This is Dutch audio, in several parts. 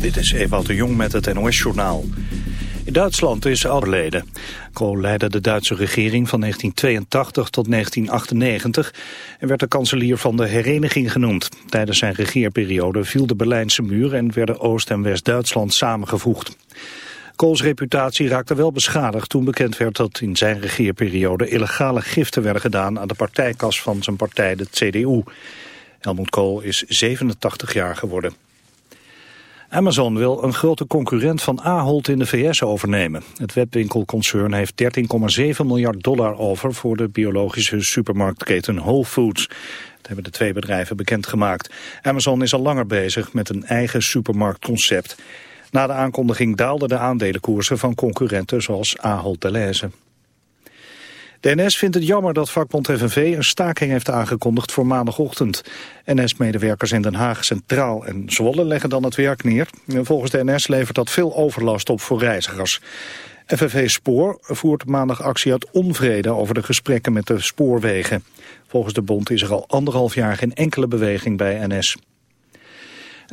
Dit is Ewout de Jong met het NOS-journaal. In Duitsland is overleden. Kool leidde de Duitse regering van 1982 tot 1998 en werd de kanselier van de hereniging genoemd. Tijdens zijn regeerperiode viel de Berlijnse muur en werden Oost- en West-Duitsland samengevoegd. Kools reputatie raakte wel beschadigd toen bekend werd dat in zijn regeerperiode illegale giften werden gedaan aan de partijkas van zijn partij, de CDU. Helmut Kool is 87 jaar geworden. Amazon wil een grote concurrent van Ahold in de VS overnemen. Het webwinkelconcern heeft 13,7 miljard dollar over voor de biologische supermarktketen Whole Foods. Dat hebben de twee bedrijven bekendgemaakt. Amazon is al langer bezig met een eigen supermarktconcept. Na de aankondiging daalden de aandelenkoersen van concurrenten zoals Ahold Delhaize. De NS vindt het jammer dat vakbond FNV een staking heeft aangekondigd voor maandagochtend. NS-medewerkers in Den Haag, Centraal en Zwolle leggen dan het werk neer. Volgens de NS levert dat veel overlast op voor reizigers. FNV Spoor voert maandag actie uit onvrede over de gesprekken met de spoorwegen. Volgens de bond is er al anderhalf jaar geen enkele beweging bij NS.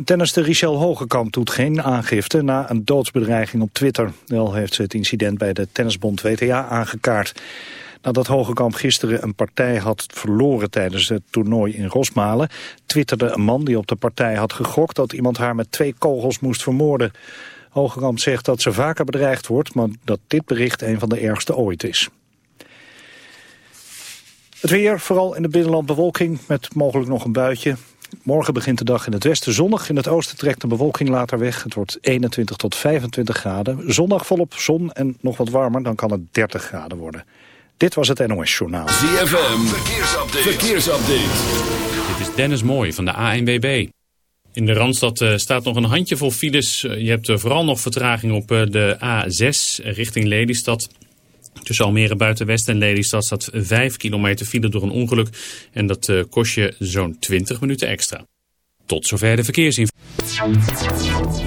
Tennister Richel Hogekamp doet geen aangifte na een doodsbedreiging op Twitter. Wel heeft ze het incident bij de tennisbond WTA aangekaart. Nadat Hogekamp gisteren een partij had verloren tijdens het toernooi in Rosmalen... twitterde een man die op de partij had gegokt dat iemand haar met twee kogels moest vermoorden. Hogekamp zegt dat ze vaker bedreigd wordt, maar dat dit bericht een van de ergste ooit is. Het weer, vooral in het binnenland bewolking met mogelijk nog een buitje. Morgen begint de dag in het westen zonnig. In het oosten trekt de bewolking later weg. Het wordt 21 tot 25 graden. Zondag volop zon en nog wat warmer, dan kan het 30 graden worden. Dit was het NOS Journaal. ZFM, verkeersupdate. verkeersupdate. Dit is Dennis Mooij van de ANWB. In de Randstad uh, staat nog een handjevol files. Uh, je hebt uh, vooral nog vertraging op de A6 richting Lelystad. Tussen Almere Buitenwest en Lelystad staat 5 kilometer file door een ongeluk. En dat kost je zo'n 20 minuten extra. Tot zover de verkeersinformatie.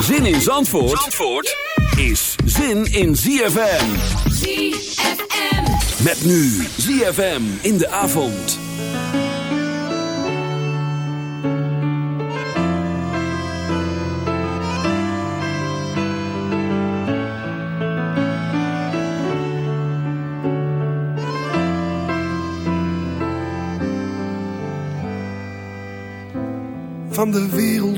Zin in Zandvoort, Zandvoort is zin in ZFM. ZFM. Met nu ZFM in de avond. Van de wereld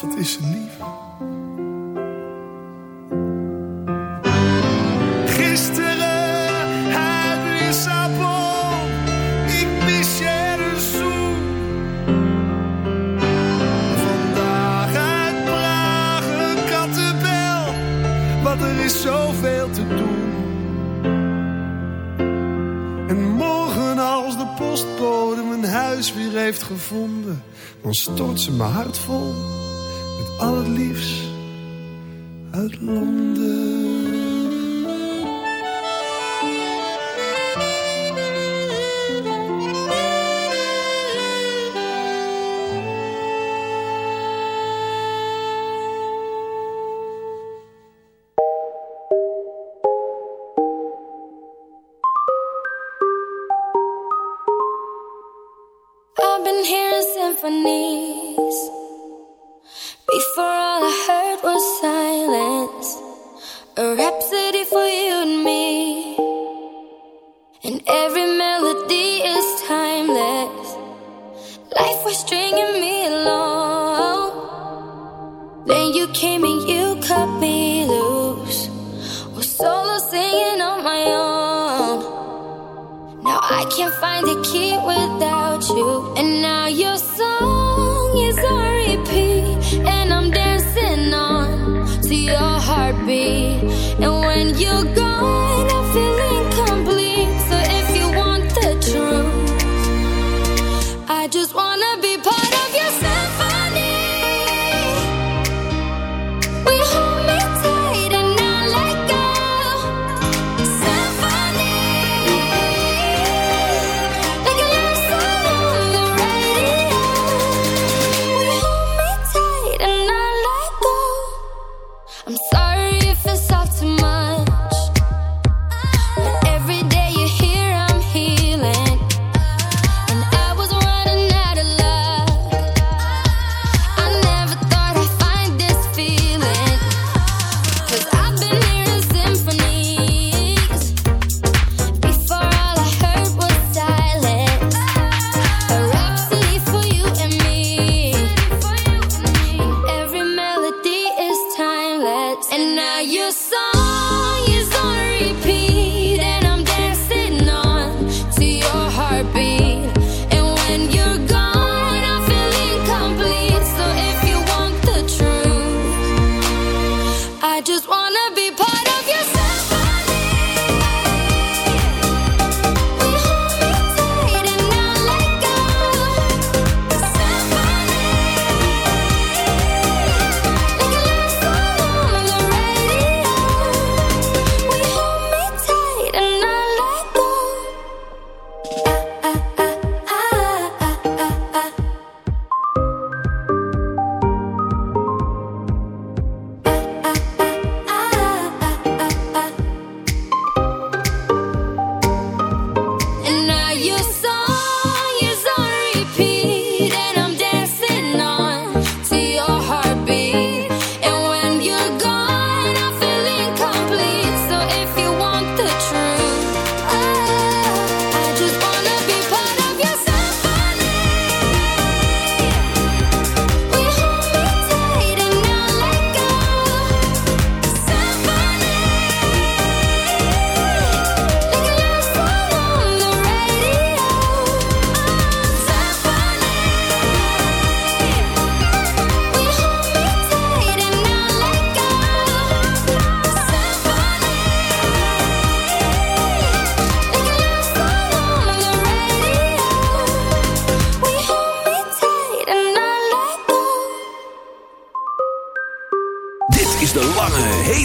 Wat is ze lief. Gisteren uit Lissabon. Ik mis je zoen. Vandaag uit Praag een kattenbel. Want er is zoveel te doen. En morgen als de postbode mijn huis weer heeft gevonden, dan stort ze mijn hart vol met al het liefst uit Londen.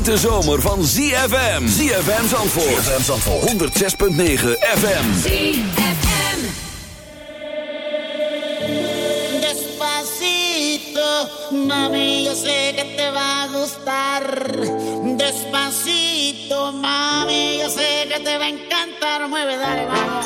De zomer van ZFM. ZFM Zandvoort. ZFM Zandvoort. 106.9 FM. ZFM. Despacito, mami, yo sé que te va gustar. Despacito, mami, yo sé que te va a encantar. Mueve, dale, vamos.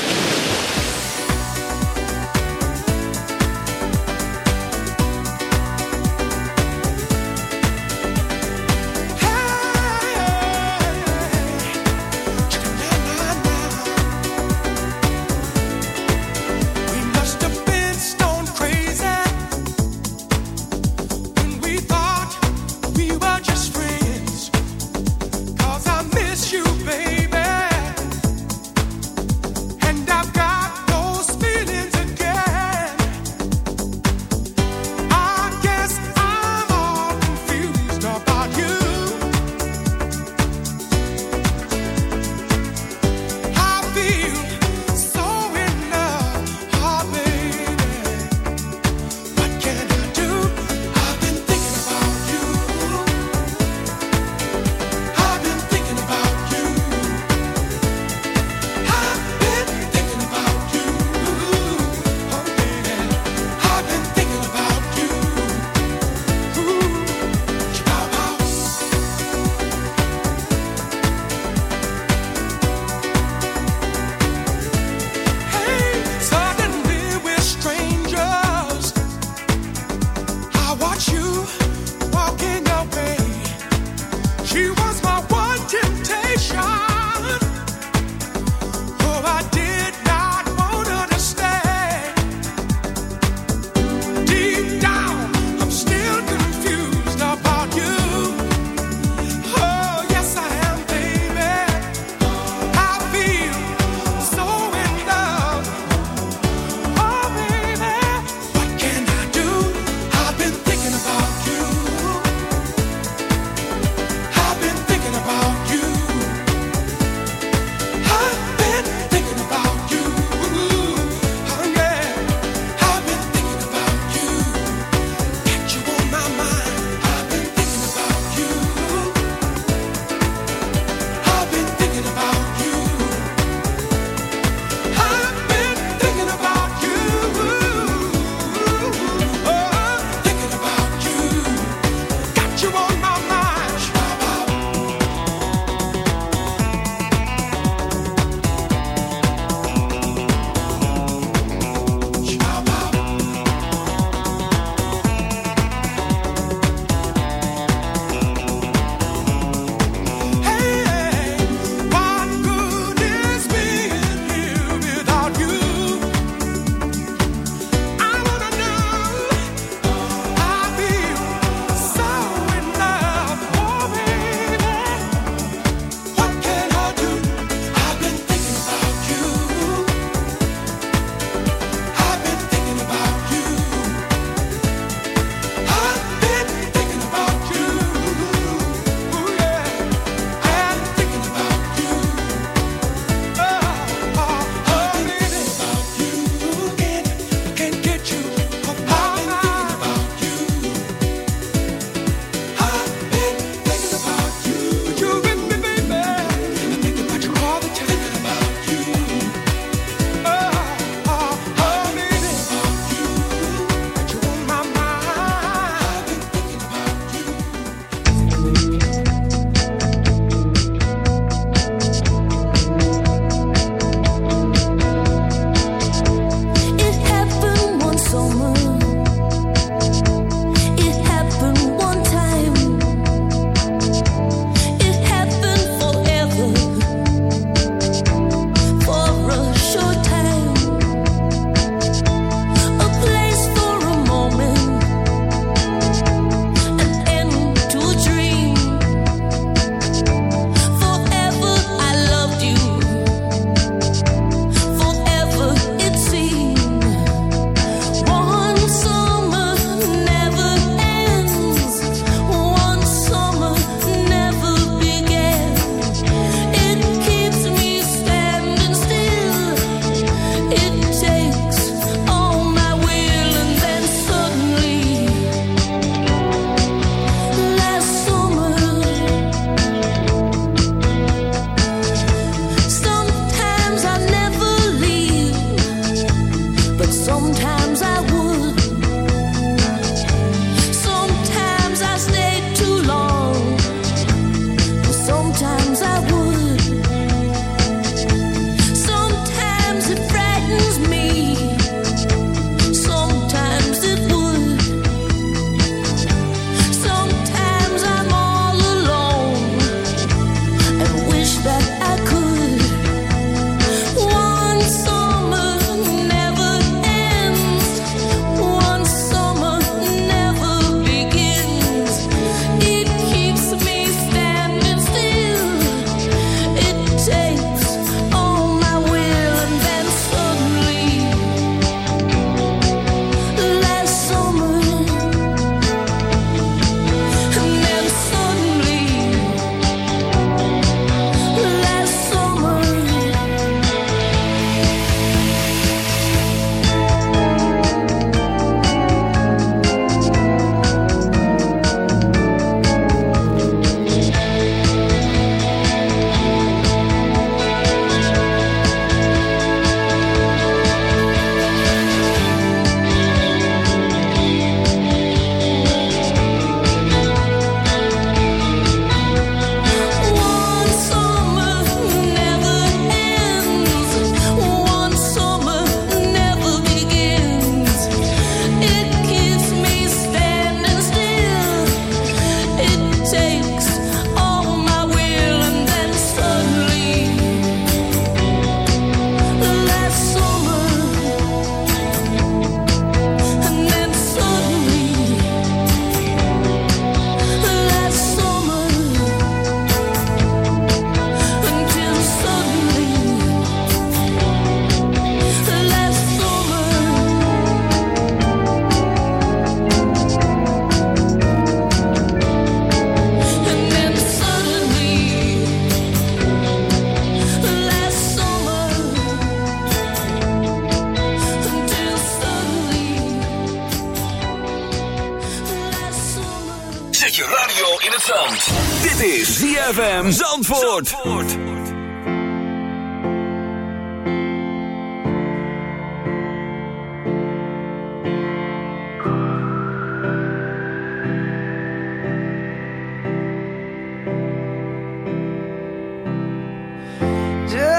ZFM Zandvoort. Zandvoort.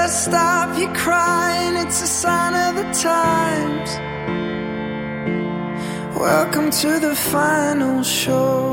stop you crying, it's a sign of the times. Welcome to the final show.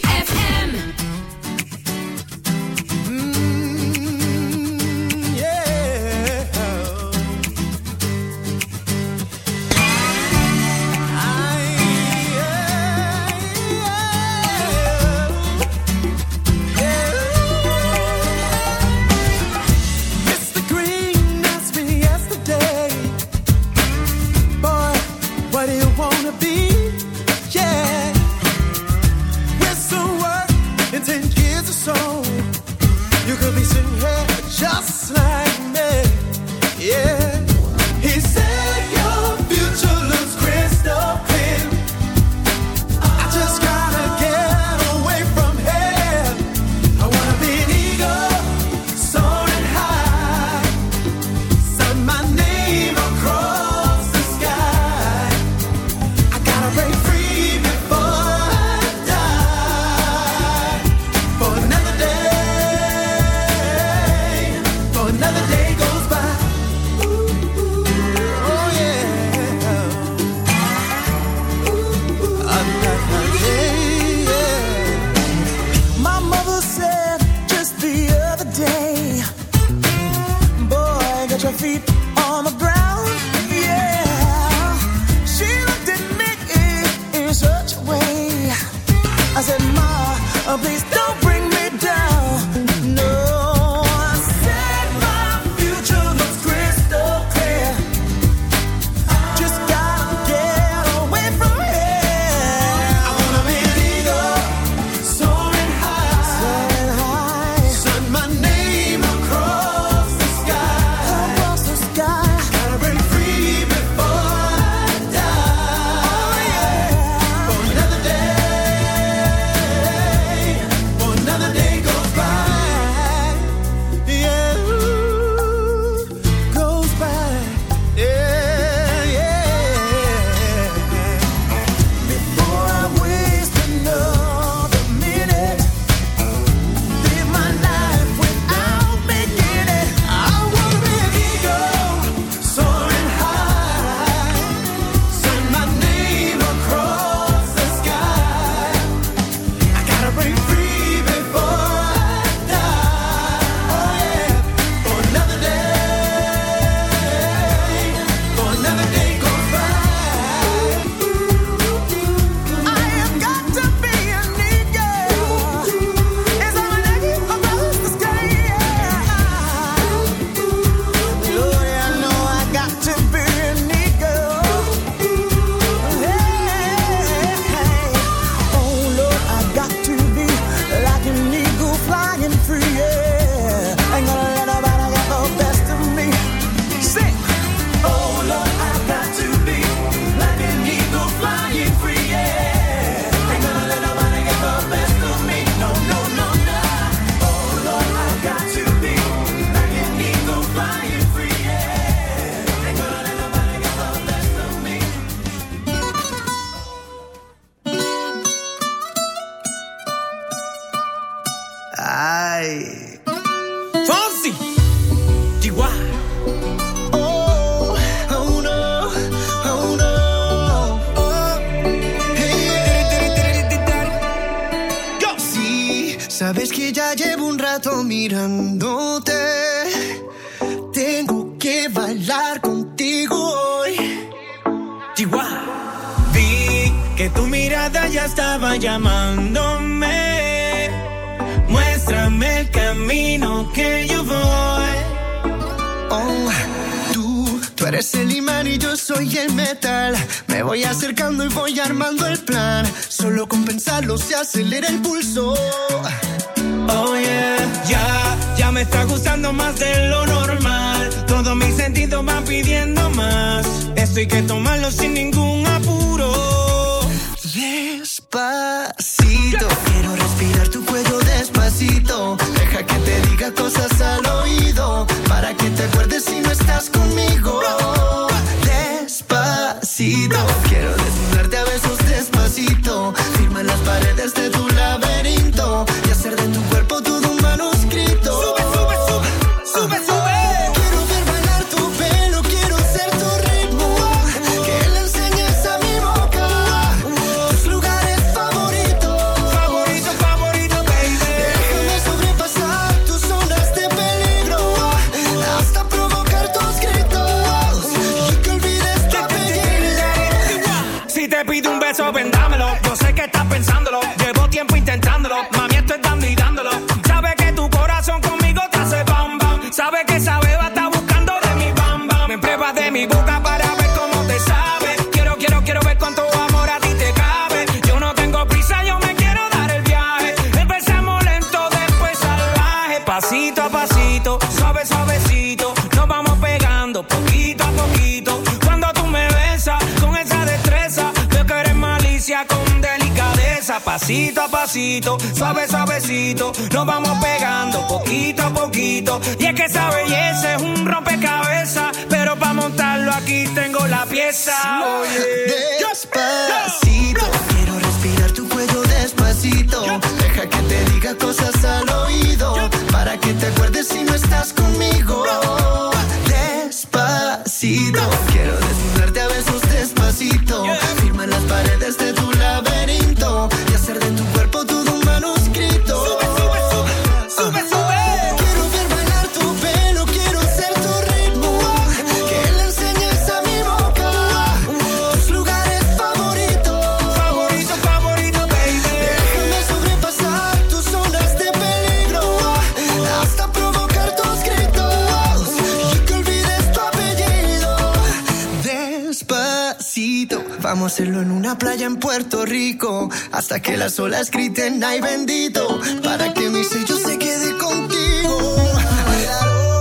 escrita en ay bendito, para que mi sello se quede contigo.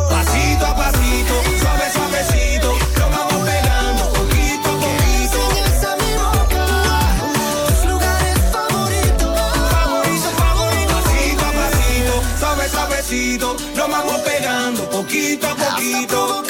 Pasito a pasito, suave suavecito, lo vamos pegando poquito a poquito. Que a mi boca, tus lugares favoritos, favorito, favorito. Pasito a pasito, suave suavecito, lo vamos pegando poquito a poquito.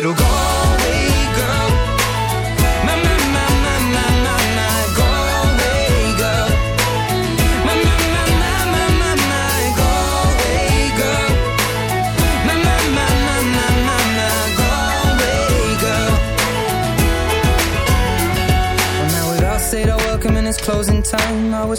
little Galway girl. My, my, my, my, my, my, my Galway girl. My, my, my, my, my, my, my Galway girl. My, my, my, my, my, my, my Galway girl. Well, now we'd all said our welcome and it's closing time. I was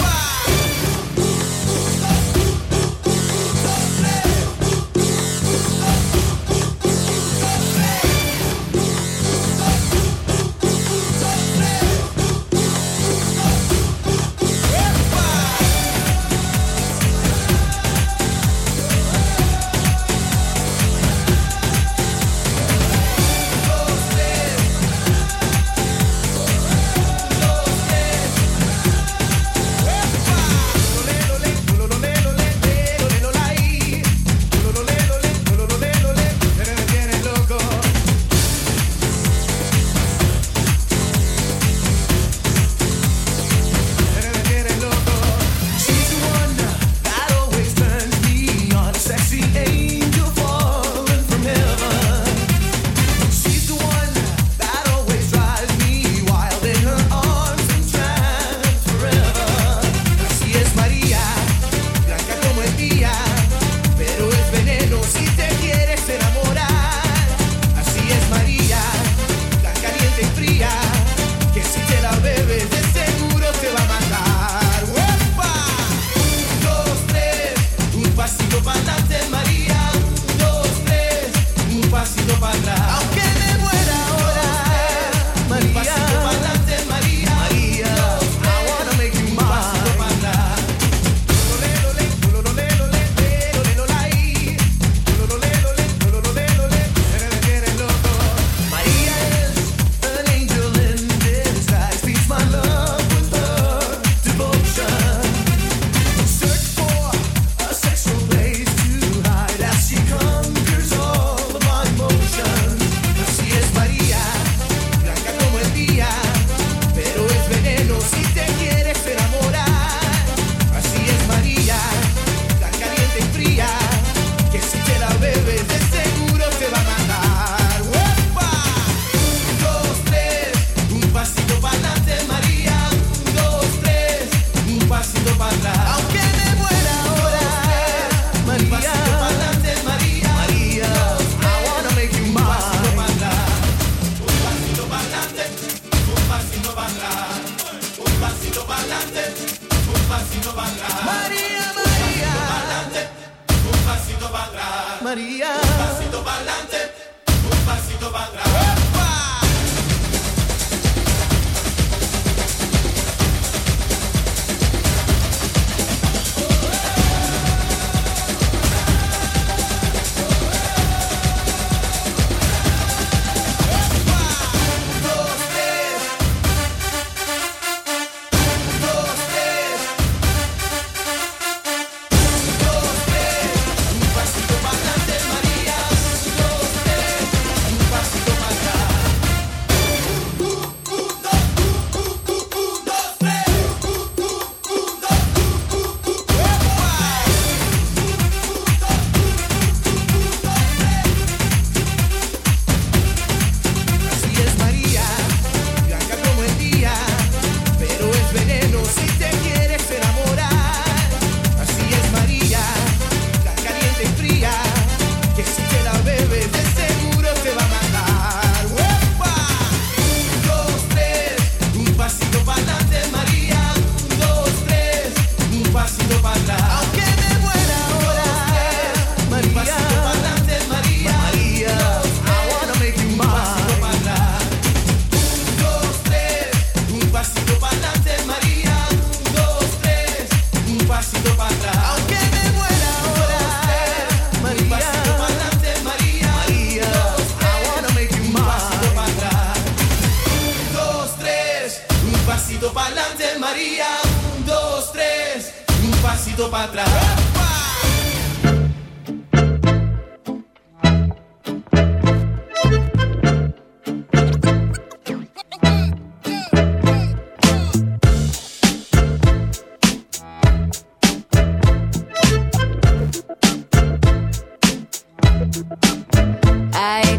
I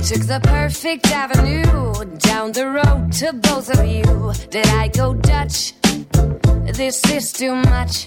took the perfect avenue down the road to both of you. Did I go Dutch? This is too much.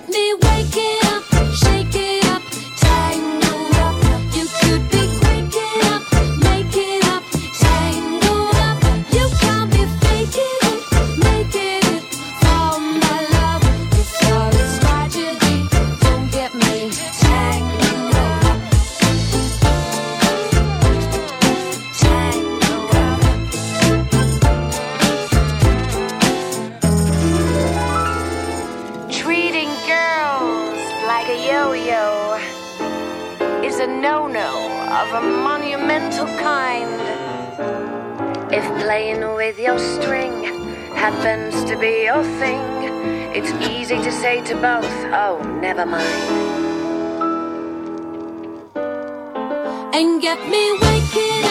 say to both, oh, never mind. And get me waking up,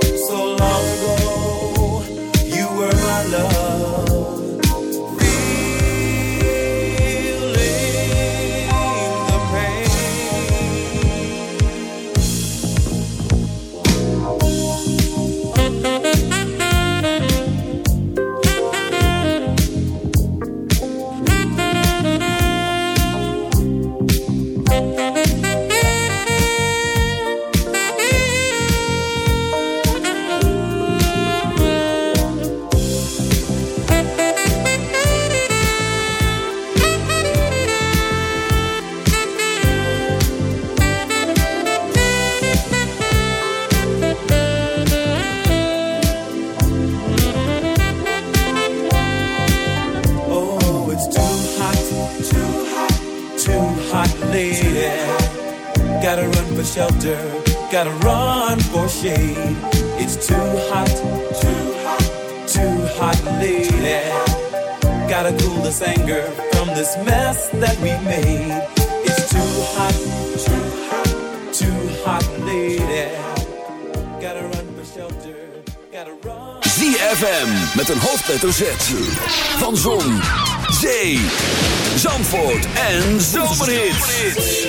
en Zomerhits.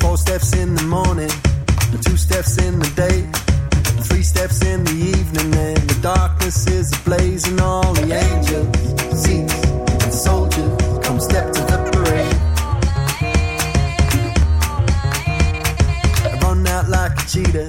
Four steps in the morning, two steps in the day, three steps in the evening, and the darkness is ablaze, and all the angels, and soldiers come step to the parade. Run out like a cheetah,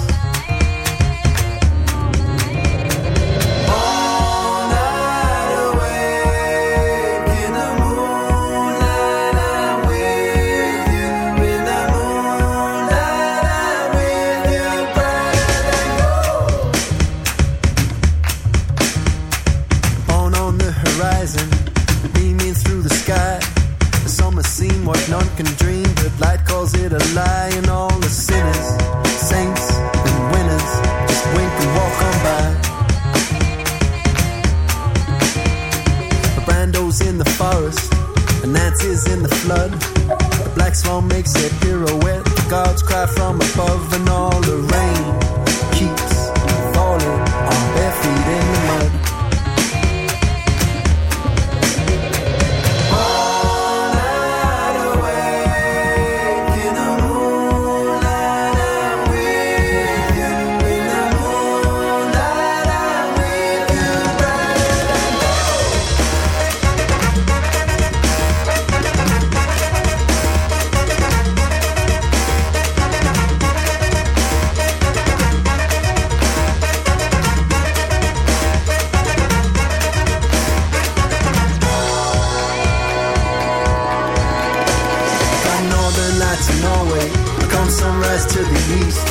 To the east.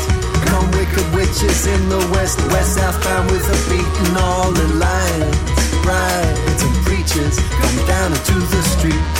Come wicked witches in the west. West southbound with a beat and all the lines. Brides and preachers come down into the street.